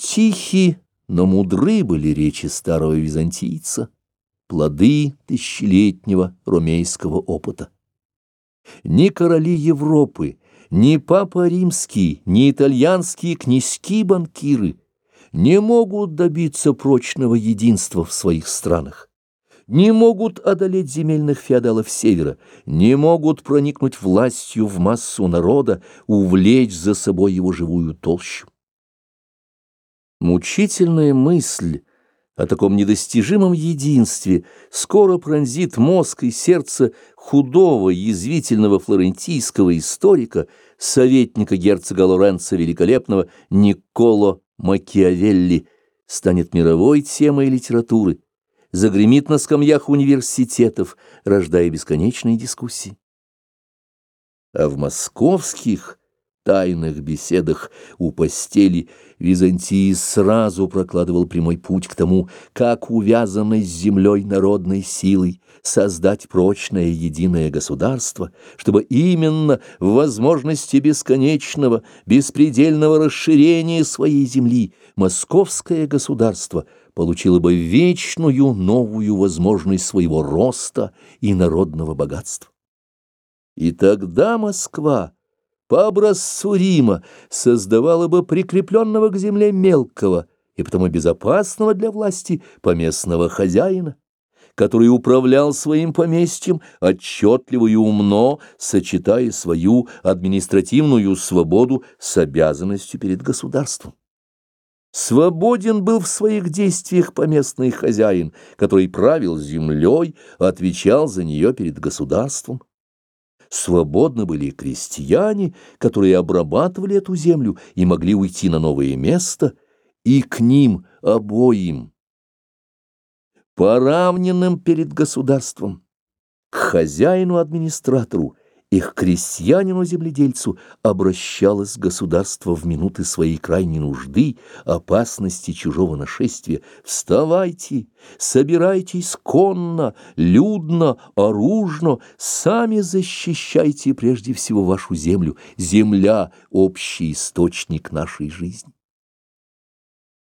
Тихи, но мудры были речи старого византийца, плоды тысячелетнего ромейского опыта. Ни короли Европы, ни папа римский, ни итальянские князьки-банкиры не могут добиться прочного единства в своих странах не могут одолеть земельных феодалов севера, не могут проникнуть властью в массу народа, увлечь за собой его живую толщу. Мучительная мысль о таком недостижимом единстве скоро пронзит мозг и сердце худого, язвительного флорентийского историка, советника герцога Лоренца Великолепного Николо Макиавелли, станет мировой темой литературы загремит на скамьях университетов, рождая бесконечные дискуссии. А в московских тайных беседах у постели Византии сразу прокладывал прямой путь к тому, как увязанной с землей народной силой создать прочное единое государство, чтобы именно в возможности бесконечного, беспредельного расширения своей земли московское государство получило бы вечную новую возможность своего роста и народного богатства. И тогда Москва по образцу Рима создавала бы прикрепленного к земле мелкого и потому безопасного для власти поместного хозяина, который управлял своим поместьем отчетливо и умно, сочетая свою административную свободу с обязанностью перед государством. Свободен был в своих действиях поместный хозяин, который правил землей, отвечал за нее перед государством. Свободны были крестьяне, которые обрабатывали эту землю и могли уйти на новое место, и к ним обоим, поравненным перед государством, к хозяину-администратору, их крестьянину-земледельцу обращалось государство в минуты своей крайней нужды, опасности чужого нашествия. «Вставайте, собирайтесь конно, людно, оружно, сами защищайте прежде всего вашу землю. Земля — общий источник нашей жизни».